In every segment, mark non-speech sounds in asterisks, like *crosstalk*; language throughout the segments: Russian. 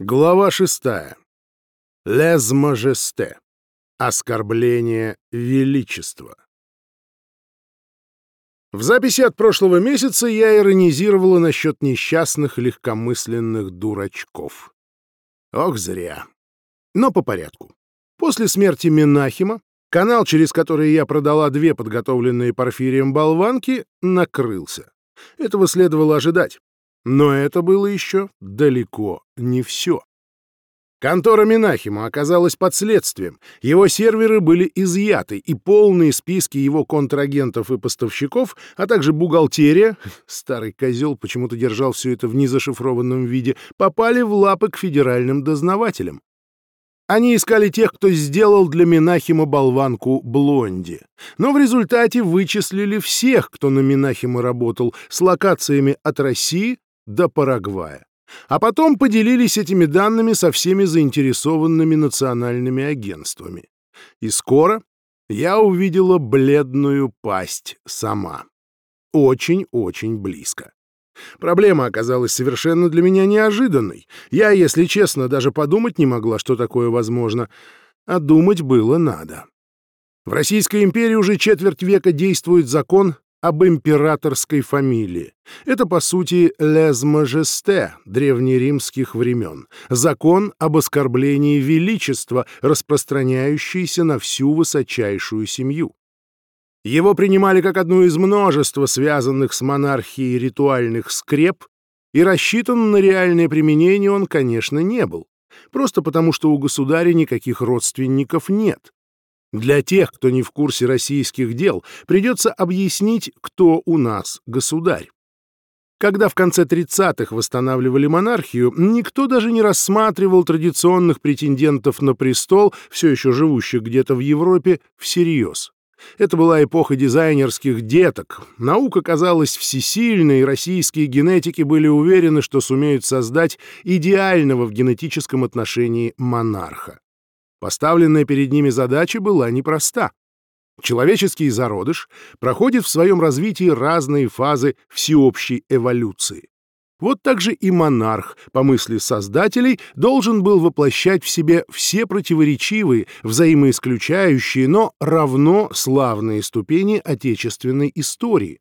Глава шестая. Лез мажесте. Оскорбление величества. В записи от прошлого месяца я иронизировала насчет несчастных легкомысленных дурачков. Ох, зря. Но по порядку. После смерти Менахима канал, через который я продала две подготовленные Порфирием болванки, накрылся. Этого следовало ожидать. Но это было еще далеко не все. Контора Минахима оказалась под следствием, его серверы были изъяты, и полные списки его контрагентов и поставщиков, а также бухгалтерия, *laughs* старый козел почему-то держал все это в незашифрованном виде, попали в лапы к федеральным дознавателям. Они искали тех, кто сделал для Минахима болванку Блонди. Но в результате вычислили всех, кто на Минахима работал, с локациями от России до Парагвая. А потом поделились этими данными со всеми заинтересованными национальными агентствами. И скоро я увидела бледную пасть сама. Очень-очень близко. Проблема оказалась совершенно для меня неожиданной. Я, если честно, даже подумать не могла, что такое возможно. А думать было надо. В Российской империи уже четверть века действует закон об императорской фамилии. Это, по сути, «лез мажесте» древнеримских времен, закон об оскорблении величества, распространяющийся на всю высочайшую семью. Его принимали как одну из множества связанных с монархией ритуальных скреп, и рассчитан на реальное применение он, конечно, не был, просто потому что у государя никаких родственников нет. Для тех, кто не в курсе российских дел, придется объяснить, кто у нас государь. Когда в конце 30-х восстанавливали монархию, никто даже не рассматривал традиционных претендентов на престол, все еще живущих где-то в Европе, всерьез. Это была эпоха дизайнерских деток. Наука казалась всесильной, и российские генетики были уверены, что сумеют создать идеального в генетическом отношении монарха. Поставленная перед ними задача была непроста. Человеческий зародыш проходит в своем развитии разные фазы всеобщей эволюции. Вот так же и монарх, по мысли создателей, должен был воплощать в себе все противоречивые, взаимоисключающие, но равно славные ступени отечественной истории.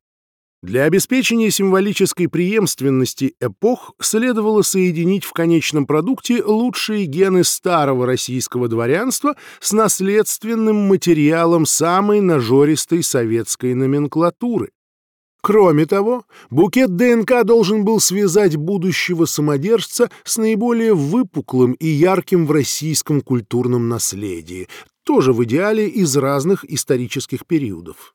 Для обеспечения символической преемственности эпох следовало соединить в конечном продукте лучшие гены старого российского дворянства с наследственным материалом самой нажористой советской номенклатуры. Кроме того, букет ДНК должен был связать будущего самодержца с наиболее выпуклым и ярким в российском культурном наследии, тоже в идеале из разных исторических периодов.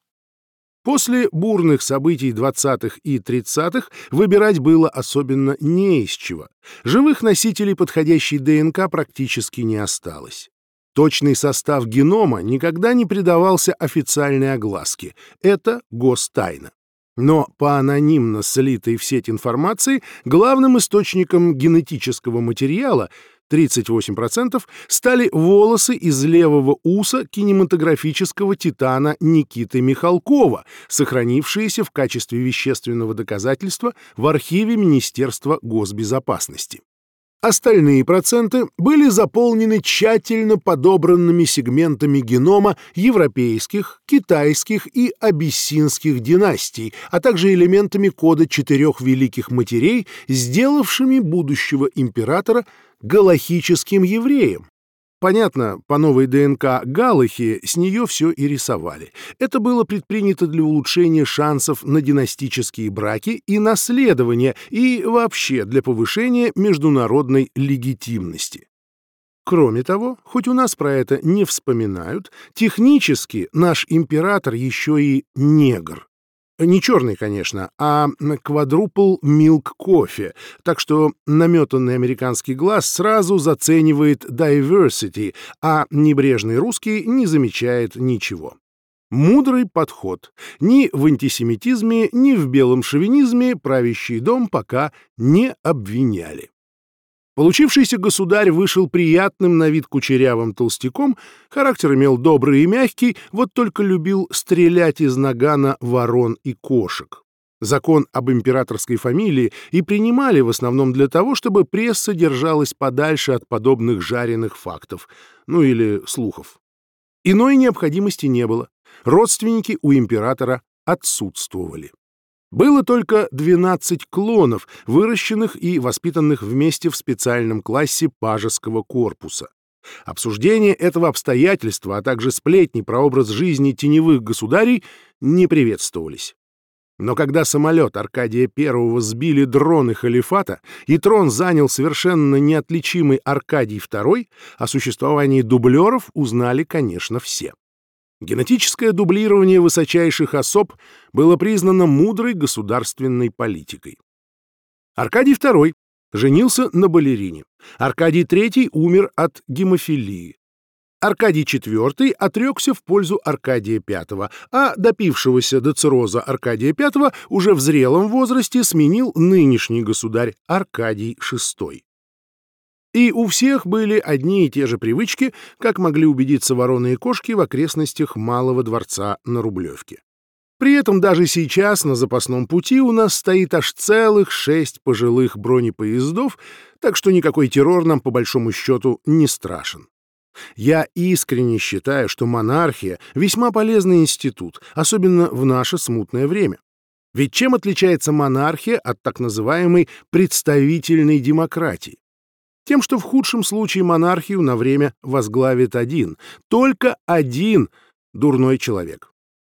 После бурных событий 20-х и 30-х выбирать было особенно не из чего. Живых носителей подходящей ДНК практически не осталось. Точный состав генома никогда не придавался официальной огласке. Это гостайна. Но по анонимно слитой в сеть информации главным источником генетического материала — 38% стали волосы из левого уса кинематографического титана Никиты Михалкова, сохранившиеся в качестве вещественного доказательства в архиве Министерства госбезопасности. Остальные проценты были заполнены тщательно подобранными сегментами генома европейских, китайских и абиссинских династий, а также элементами кода четырех великих матерей, сделавшими будущего императора галахическим евреем. Понятно, по новой ДНК Галахи с нее все и рисовали. Это было предпринято для улучшения шансов на династические браки и наследование, и вообще для повышения международной легитимности. Кроме того, хоть у нас про это не вспоминают, технически наш император еще и негр. Не черный, конечно, а квадрупл милк кофе, так что наметанный американский глаз сразу заценивает diversity, а небрежный русский не замечает ничего. Мудрый подход. Ни в антисемитизме, ни в белом шовинизме правящий дом пока не обвиняли. Получившийся государь вышел приятным на вид кучерявым толстяком, характер имел добрый и мягкий, вот только любил стрелять из нагана ворон и кошек. Закон об императорской фамилии и принимали в основном для того, чтобы пресса держалась подальше от подобных жареных фактов, ну или слухов. Иной необходимости не было. Родственники у императора отсутствовали. Было только 12 клонов, выращенных и воспитанных вместе в специальном классе пажеского корпуса. Обсуждение этого обстоятельства, а также сплетни про образ жизни теневых государей не приветствовались. Но когда самолет Аркадия I сбили дроны халифата, и трон занял совершенно неотличимый Аркадий II, о существовании дублеров узнали, конечно, все. Генетическое дублирование высочайших особ было признано мудрой государственной политикой. Аркадий II женился на балерине. Аркадий III умер от гемофилии. Аркадий IV отрекся в пользу Аркадия V, а допившегося до цирроза Аркадия V уже в зрелом возрасте сменил нынешний государь Аркадий VI. И у всех были одни и те же привычки, как могли убедиться вороны и кошки в окрестностях Малого дворца на Рублевке. При этом даже сейчас на запасном пути у нас стоит аж целых шесть пожилых бронепоездов, так что никакой террор нам по большому счету не страшен. Я искренне считаю, что монархия — весьма полезный институт, особенно в наше смутное время. Ведь чем отличается монархия от так называемой представительной демократии? Тем, что в худшем случае монархию на время возглавит один, только один дурной человек.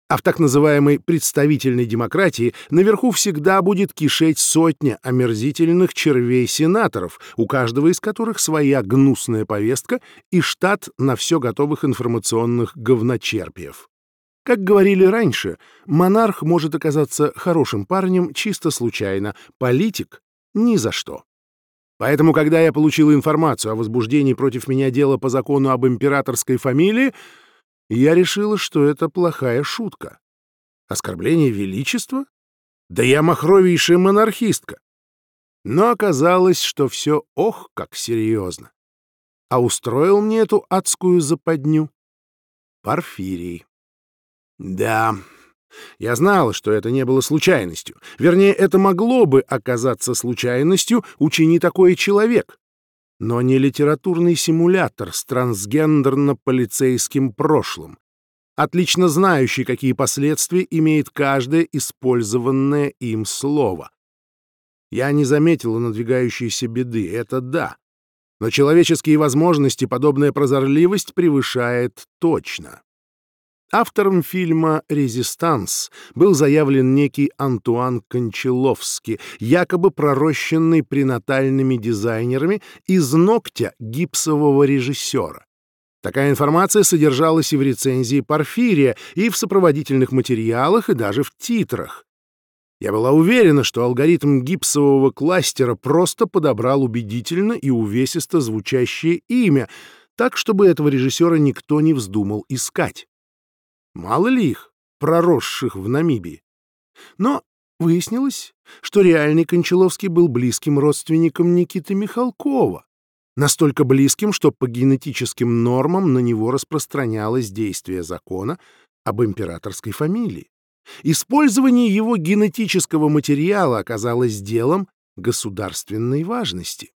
А в так называемой представительной демократии наверху всегда будет кишеть сотня омерзительных червей-сенаторов, у каждого из которых своя гнусная повестка и штат на все готовых информационных говночерпиев. Как говорили раньше, монарх может оказаться хорошим парнем чисто случайно, политик — ни за что. Поэтому, когда я получил информацию о возбуждении против меня дела по закону об императорской фамилии, я решила, что это плохая шутка. Оскорбление величества? Да я махровейшая монархистка. Но оказалось, что все ох, как серьезно. А устроил мне эту адскую западню Порфирий. Да, я знала, что это не было случайностью. Вернее, это могло бы оказаться случайностью, учини такой человек. Но не литературный симулятор с трансгендерно-полицейским прошлым, отлично знающий, какие последствия имеет каждое использованное им слово. Я не заметила надвигающейся беды, это да. Но человеческие возможности подобная прозорливость превышает точно. Автором фильма «Резистанс» был заявлен некий Антуан Кончаловский, якобы пророщенный пренатальными дизайнерами из ногтя гипсового режиссера. Такая информация содержалась и в рецензии Порфирия, и в сопроводительных материалах, и даже в титрах. Я была уверена, что алгоритм гипсового кластера просто подобрал убедительно и увесисто звучащее имя, так, чтобы этого режиссера никто не вздумал искать. Мало ли их, проросших в Намибии. Но выяснилось, что реальный Кончаловский был близким родственником Никиты Михалкова. Настолько близким, что по генетическим нормам на него распространялось действие закона об императорской фамилии. Использование его генетического материала оказалось делом государственной важности.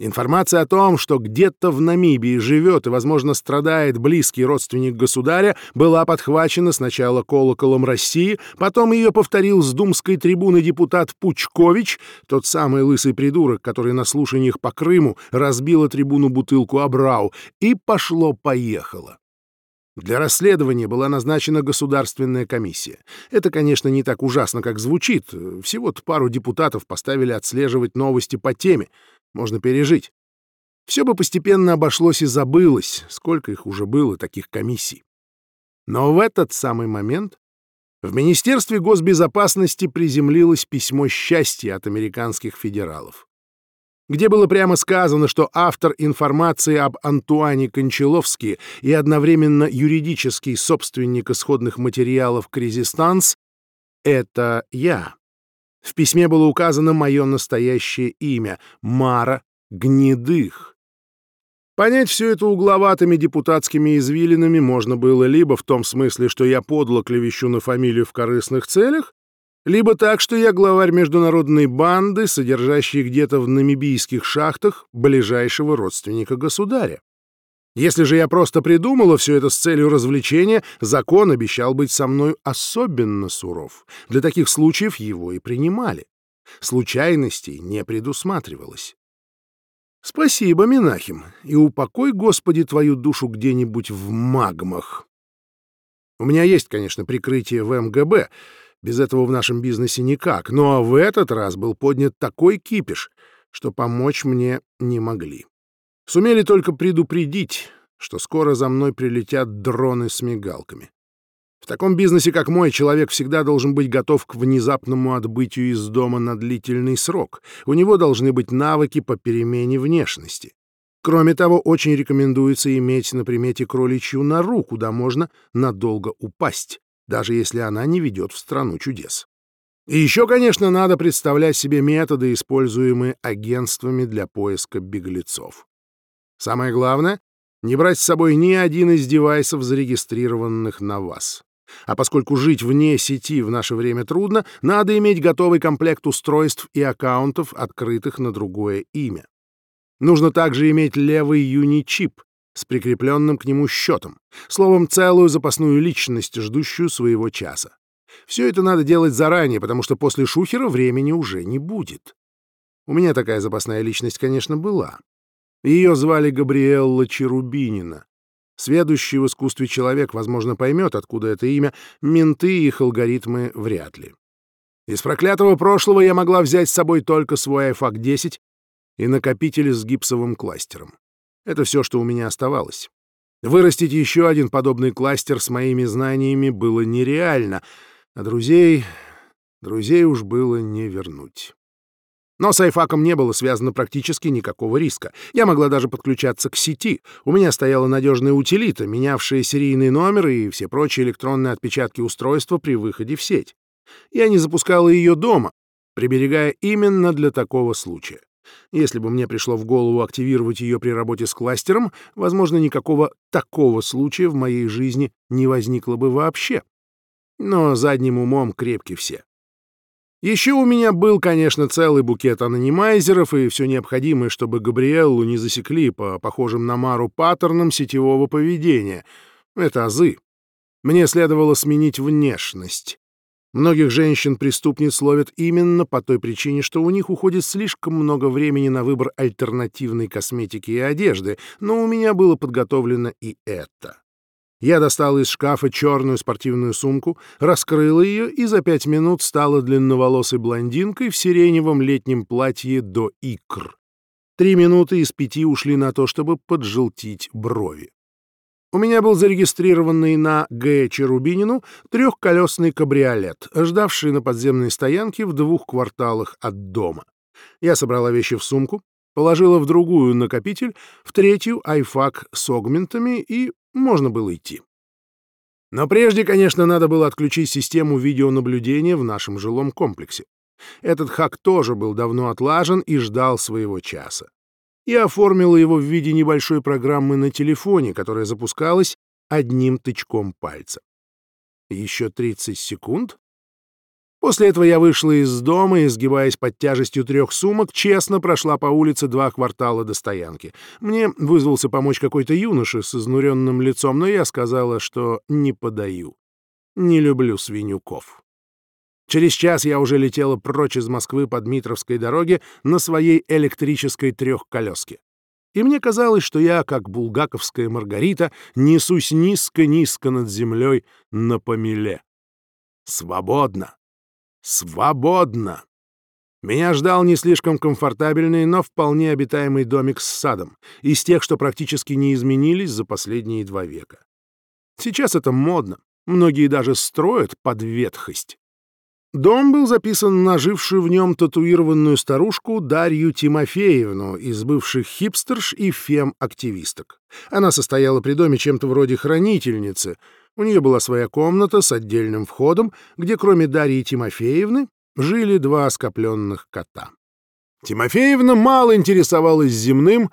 Информация о том, что где-то в Намибии живет и, возможно, страдает близкий родственник государя, была подхвачена сначала колоколом России, потом ее повторил с думской трибуны депутат Пучкович, тот самый лысый придурок, который на слушаниях по Крыму разбила трибуну бутылку Абрау, и пошло-поехало. Для расследования была назначена государственная комиссия. Это, конечно, не так ужасно, как звучит. Всего-то пару депутатов поставили отслеживать новости по теме — можно пережить. Все бы постепенно обошлось и забылось, сколько их уже было, таких комиссий. Но в этот самый момент в Министерстве госбезопасности приземлилось письмо счастья от американских федералов, где было прямо сказано, что автор информации об Антуане Кончаловске и одновременно юридический собственник исходных материалов «Кризистанс» — это я. В письме было указано мое настоящее имя — Мара Гнедых. Понять все это угловатыми депутатскими извилинами можно было либо в том смысле, что я подло клевещу на фамилию в корыстных целях, либо так, что я главарь международной банды, содержащей где-то в намибийских шахтах ближайшего родственника государя. Если же я просто придумала все это с целью развлечения, закон обещал быть со мной особенно суров. Для таких случаев его и принимали. Случайностей не предусматривалось. Спасибо, Минахим, и упокой, Господи, твою душу где-нибудь в магмах. У меня есть, конечно, прикрытие в МГБ, без этого в нашем бизнесе никак, но в этот раз был поднят такой кипиш, что помочь мне не могли. Сумели только предупредить, что скоро за мной прилетят дроны с мигалками. В таком бизнесе, как мой, человек всегда должен быть готов к внезапному отбытию из дома на длительный срок. У него должны быть навыки по перемене внешности. Кроме того, очень рекомендуется иметь на примете кроличью нору, куда можно надолго упасть, даже если она не ведет в страну чудес. И еще, конечно, надо представлять себе методы, используемые агентствами для поиска беглецов. Самое главное — не брать с собой ни один из девайсов, зарегистрированных на вас. А поскольку жить вне сети в наше время трудно, надо иметь готовый комплект устройств и аккаунтов, открытых на другое имя. Нужно также иметь левый юничип с прикрепленным к нему счетом, словом, целую запасную личность, ждущую своего часа. Все это надо делать заранее, потому что после шухера времени уже не будет. У меня такая запасная личность, конечно, была. Ее звали Габриэлла Черубинина. Сведущий в искусстве человек, возможно, поймет, откуда это имя, менты и их алгоритмы вряд ли. Из проклятого прошлого я могла взять с собой только свой iFAC 10 и накопитель с гипсовым кластером. Это все, что у меня оставалось. Вырастить еще один подобный кластер с моими знаниями было нереально, а друзей... друзей уж было не вернуть. Но с айфаком не было связано практически никакого риска. Я могла даже подключаться к сети. У меня стояла надежная утилита, менявшая серийный номер и все прочие электронные отпечатки устройства при выходе в сеть. Я не запускала ее дома, приберегая именно для такого случая. Если бы мне пришло в голову активировать ее при работе с кластером, возможно, никакого такого случая в моей жизни не возникло бы вообще. Но задним умом крепки все. Еще у меня был, конечно, целый букет анонимайзеров и все необходимое, чтобы Габриэллу не засекли по похожим на Мару паттернам сетевого поведения. Это азы. Мне следовало сменить внешность. Многих женщин-преступниц ловят именно по той причине, что у них уходит слишком много времени на выбор альтернативной косметики и одежды, но у меня было подготовлено и это. Я достал из шкафа черную спортивную сумку, раскрыла ее и за пять минут стала длинноволосой блондинкой в сиреневом летнем платье до икр. Три минуты из пяти ушли на то, чтобы поджелтить брови. У меня был зарегистрированный на Г. Черубинину трехколесный кабриолет, ждавший на подземной стоянке в двух кварталах от дома. Я собрала вещи в сумку, положила в другую накопитель, в третью айфак с огментами и можно было идти. Но прежде, конечно, надо было отключить систему видеонаблюдения в нашем жилом комплексе. Этот хак тоже был давно отлажен и ждал своего часа. Я оформила его в виде небольшой программы на телефоне, которая запускалась одним тычком пальца. Еще 30 секунд, После этого я вышла из дома и, сгибаясь под тяжестью трех сумок, честно прошла по улице два квартала до стоянки. Мне вызвался помочь какой-то юноша с изнуренным лицом, но я сказала, что не подаю. Не люблю свинюков. Через час я уже летела прочь из Москвы по Дмитровской дороге на своей электрической трехколеске. И мне казалось, что я, как булгаковская Маргарита, несусь низко-низко над землей на помеле. Свободно! Свободно! Меня ждал не слишком комфортабельный, но вполне обитаемый домик с садом, из тех, что практически не изменились за последние два века. Сейчас это модно, многие даже строят под ветхость. Дом был записан на жившую в нем татуированную старушку Дарью Тимофеевну из бывших хипстерш и фем-активисток. Она состояла при доме чем-то вроде хранительницы — у нее была своя комната с отдельным входом, где кроме Дарьи Тимофеевны жили два скопленных кота. Тимофеевна мало интересовалась земным,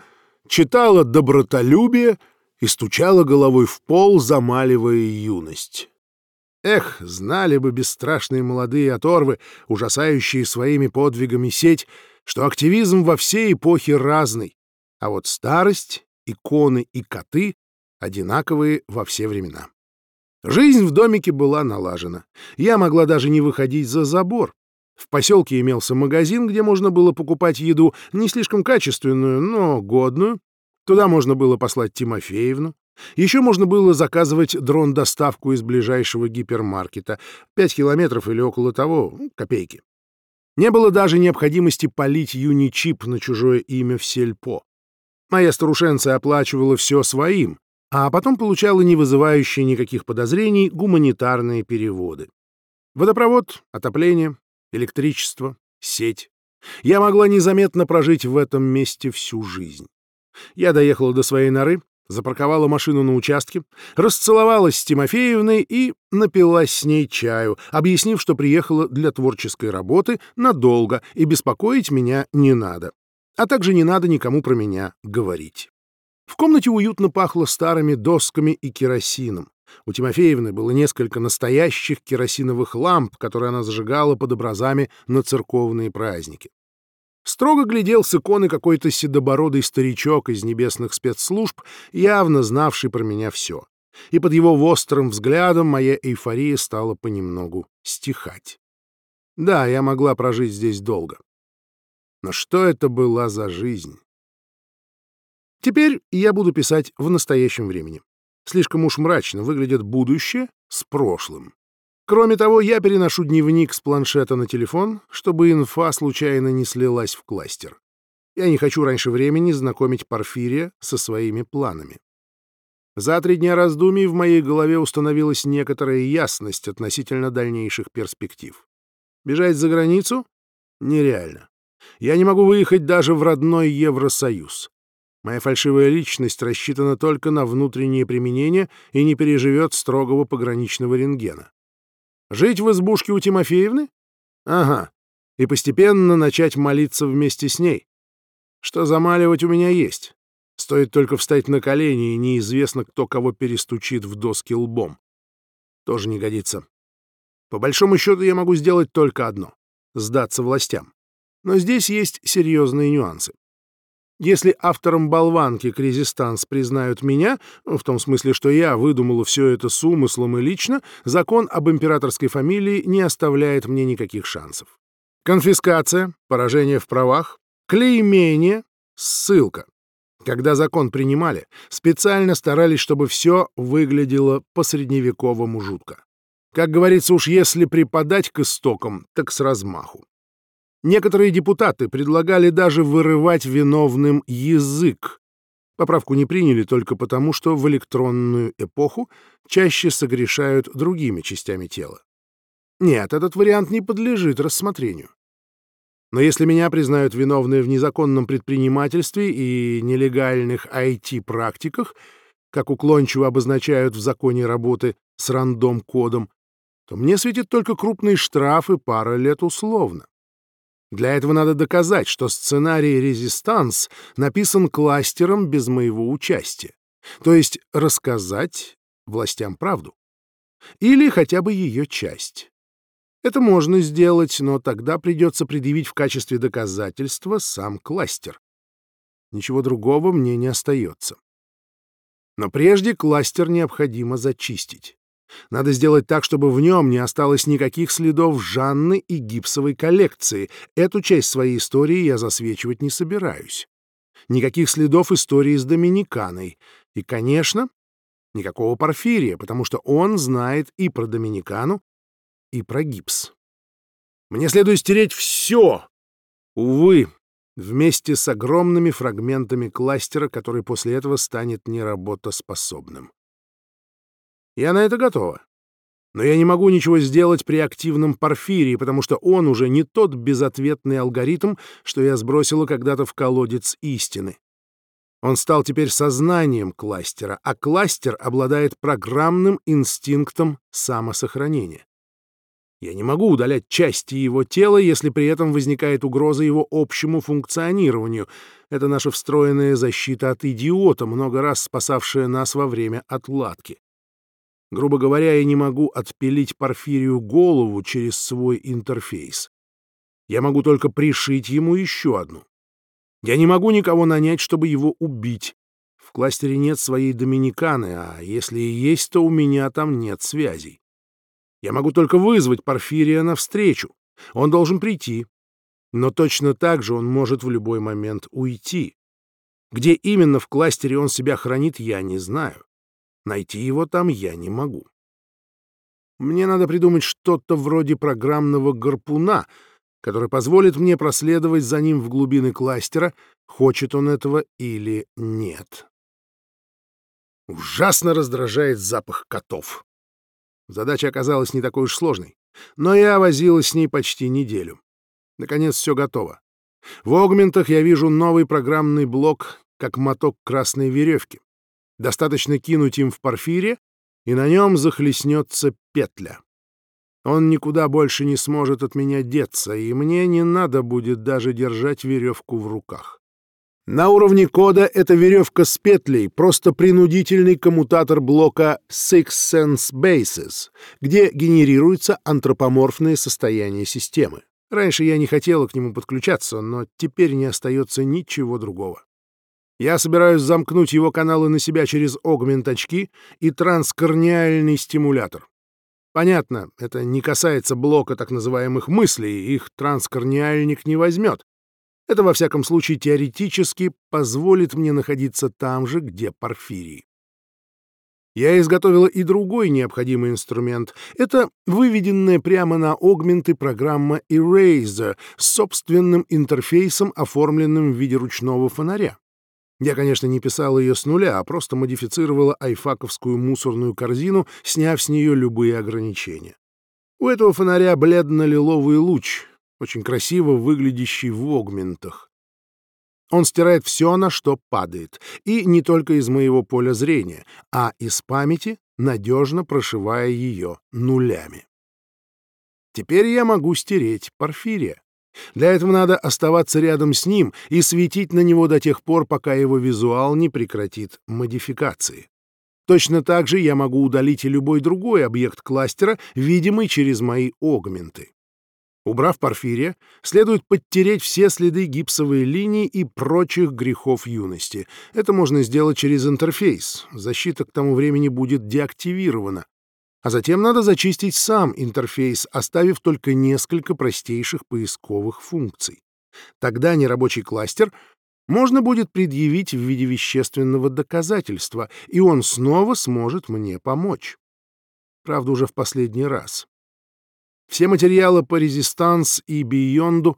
читала добротолюбие и стучала головой в пол, замаливая юность. Эх, знали бы бесстрашные молодые оторвы, ужасающие своими подвигами сеть, что активизм во всей эпохе разный, а вот старость, иконы и коты одинаковые во все времена. Жизнь в домике была налажена. Я могла даже не выходить за забор. В поселке имелся магазин, где можно было покупать еду не слишком качественную, но годную. Туда можно было послать Тимофеевну. Еще можно было заказывать дрон-доставку из ближайшего гипермаркета. Пять километров или около того, копейки. Не было даже необходимости полить юничип на чужое имя в сельпо. Моя старушенция оплачивала все своим, а потом получала не вызывающие никаких подозрений гуманитарные переводы. Водопровод, отопление, электричество, сеть. Я могла незаметно прожить в этом месте всю жизнь. Я доехала до своей норы, запарковала машину на участке, расцеловалась с Тимофеевной и напилась с ней чаю, объяснив, что приехала для творческой работы надолго и беспокоить меня не надо. А также не надо никому про меня говорить. В комнате уютно пахло старыми досками и керосином. У Тимофеевны было несколько настоящих керосиновых ламп, которые она зажигала под образами на церковные праздники. Строго глядел с иконы какой-то седобородый старичок из небесных спецслужб, явно знавший про меня все. И под его острым взглядом моя эйфория стала понемногу стихать. Да, я могла прожить здесь долго. Но что это была за жизнь? Теперь я буду писать в настоящем времени. Слишком уж мрачно выглядит будущее с прошлым. Кроме того, я переношу дневник с планшета на телефон, чтобы инфа случайно не слилась в кластер. Я не хочу раньше времени знакомить Порфирия со своими планами. За три дня раздумий в моей голове установилась некоторая ясность относительно дальнейших перспектив. Бежать за границу? Нереально. Я не могу выехать даже в родной Евросоюз. Моя фальшивая личность рассчитана только на внутреннее применение и не переживет строгого пограничного рентгена. Жить в избушке у Тимофеевны? Ага. И постепенно начать молиться вместе с ней. Что замаливать у меня есть. Стоит только встать на колени, и неизвестно, кто кого перестучит в доски лбом. Тоже не годится. По большому счету я могу сделать только одно — сдаться властям. Но здесь есть серьезные нюансы. Если автором болванки «Кризистанс» признают меня, в том смысле, что я выдумала все это с умыслом и лично, закон об императорской фамилии не оставляет мне никаких шансов. Конфискация, поражение в правах, клеймение, ссылка. Когда закон принимали, специально старались, чтобы все выглядело по-средневековому жутко. Как говорится, уж если преподать к истокам, так с размаху. Некоторые депутаты предлагали даже вырывать виновным язык. Поправку не приняли только потому, что в электронную эпоху чаще согрешают другими частями тела. Нет, этот вариант не подлежит рассмотрению. Но если меня признают виновной в незаконном предпринимательстве и нелегальных IT-практиках, как уклончиво обозначают в законе работы с рандом-кодом, то мне светит только крупный штраф и пара лет условно. Для этого надо доказать, что сценарий «Резистанс» написан кластером без моего участия. То есть рассказать властям правду. Или хотя бы ее часть. Это можно сделать, но тогда придется предъявить в качестве доказательства сам кластер. Ничего другого мне не остается. Но прежде кластер необходимо зачистить. Надо сделать так, чтобы в нем не осталось никаких следов Жанны и гипсовой коллекции. Эту часть своей истории я засвечивать не собираюсь. Никаких следов истории с Доминиканой. И, конечно, никакого Порфирия, потому что он знает и про Доминикану, и про гипс. Мне следует стереть все. Увы, вместе с огромными фрагментами кластера, который после этого станет неработоспособным. Я на это готова. Но я не могу ничего сделать при активном порфирии, потому что он уже не тот безответный алгоритм, что я сбросила когда-то в колодец истины. Он стал теперь сознанием кластера, а кластер обладает программным инстинктом самосохранения. Я не могу удалять части его тела, если при этом возникает угроза его общему функционированию. Это наша встроенная защита от идиота, много раз спасавшая нас во время отладки. Грубо говоря, я не могу отпилить Порфирию голову через свой интерфейс. Я могу только пришить ему еще одну. Я не могу никого нанять, чтобы его убить. В кластере нет своей доминиканы, а если и есть, то у меня там нет связей. Я могу только вызвать Порфирия навстречу. Он должен прийти. Но точно так же он может в любой момент уйти. Где именно в кластере он себя хранит, я не знаю. Найти его там я не могу. Мне надо придумать что-то вроде программного гарпуна, который позволит мне проследовать за ним в глубины кластера, хочет он этого или нет. Ужасно раздражает запах котов. Задача оказалась не такой уж сложной, но я возилась с ней почти неделю. Наконец все готово. В огментах я вижу новый программный блок, как моток красной веревки. Достаточно кинуть им в порфире, и на нем захлестнется петля. Он никуда больше не сможет от меня деться, и мне не надо будет даже держать веревку в руках. На уровне кода эта веревка с петлей — просто принудительный коммутатор блока Six Sense Bases, где генерируется антропоморфное состояние системы. Раньше я не хотела к нему подключаться, но теперь не остается ничего другого. Я собираюсь замкнуть его каналы на себя через огмент-очки и транскорниальный стимулятор. Понятно, это не касается блока так называемых мыслей, их транскорниальник не возьмет. Это, во всяком случае, теоретически позволит мне находиться там же, где Порфирий. Я изготовила и другой необходимый инструмент. Это выведенная прямо на огменты программа Eraser с собственным интерфейсом, оформленным в виде ручного фонаря. Я, конечно, не писал ее с нуля, а просто модифицировала айфаковскую мусорную корзину, сняв с нее любые ограничения. У этого фонаря бледно-лиловый луч, очень красиво выглядящий в огментах. Он стирает все, на что падает, и не только из моего поля зрения, а из памяти, надежно прошивая ее нулями. Теперь я могу стереть Порфирия. Для этого надо оставаться рядом с ним и светить на него до тех пор, пока его визуал не прекратит модификации. Точно так же я могу удалить и любой другой объект кластера, видимый через мои огменты. Убрав порфирия, следует подтереть все следы гипсовой линии и прочих грехов юности. Это можно сделать через интерфейс. Защита к тому времени будет деактивирована. А затем надо зачистить сам интерфейс, оставив только несколько простейших поисковых функций. Тогда нерабочий кластер можно будет предъявить в виде вещественного доказательства, и он снова сможет мне помочь. Правда, уже в последний раз. Все материалы по резистанс и бионду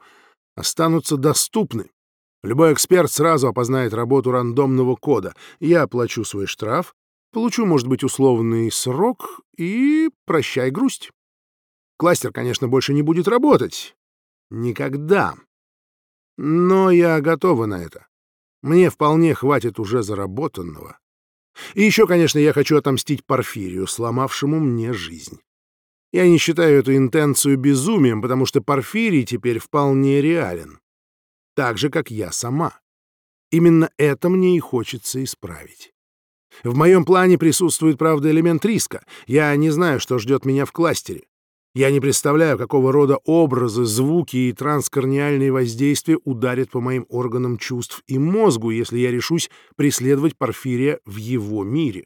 останутся доступны. Любой эксперт сразу опознает работу рандомного кода. Я оплачу свой штраф, Получу, может быть, условный срок и прощай грусть. Кластер, конечно, больше не будет работать. Никогда. Но я готова на это. Мне вполне хватит уже заработанного. И еще, конечно, я хочу отомстить Порфирию, сломавшему мне жизнь. Я не считаю эту интенцию безумием, потому что Порфирий теперь вполне реален. Так же, как я сама. Именно это мне и хочется исправить. В моем плане присутствует, правда, элемент риска. Я не знаю, что ждет меня в кластере. Я не представляю, какого рода образы, звуки и транскорниальные воздействия ударят по моим органам чувств и мозгу, если я решусь преследовать Порфирия в его мире.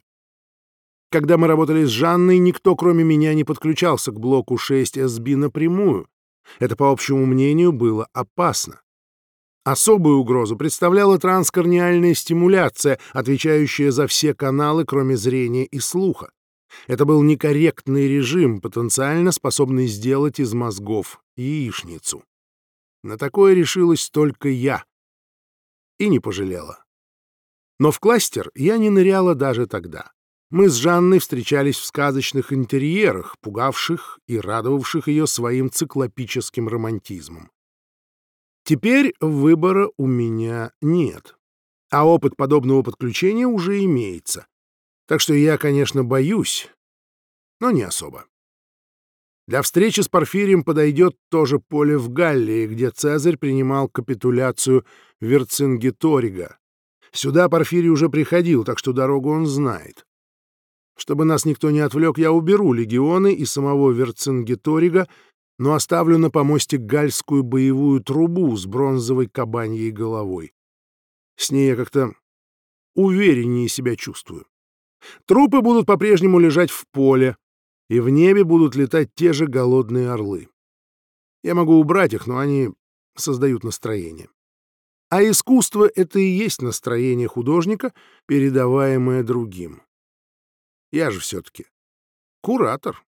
Когда мы работали с Жанной, никто, кроме меня, не подключался к блоку 6SB напрямую. Это, по общему мнению, было опасно. Особую угрозу представляла транскорниальная стимуляция, отвечающая за все каналы, кроме зрения и слуха. Это был некорректный режим, потенциально способный сделать из мозгов яичницу. На такое решилась только я. И не пожалела. Но в кластер я не ныряла даже тогда. Мы с Жанной встречались в сказочных интерьерах, пугавших и радовавших ее своим циклопическим романтизмом. Теперь выбора у меня нет. А опыт подобного подключения уже имеется. Так что я, конечно, боюсь, но не особо. Для встречи с Порфирием подойдет тоже поле в Галлии, где Цезарь принимал капитуляцию Верцингеторига. Сюда Порфирий уже приходил, так что дорогу он знает. Чтобы нас никто не отвлек, я уберу легионы и самого Верцингеторига, но оставлю на помосте гальскую боевую трубу с бронзовой кабаньей головой. С ней я как-то увереннее себя чувствую. Трупы будут по-прежнему лежать в поле, и в небе будут летать те же голодные орлы. Я могу убрать их, но они создают настроение. А искусство — это и есть настроение художника, передаваемое другим. Я же все-таки куратор.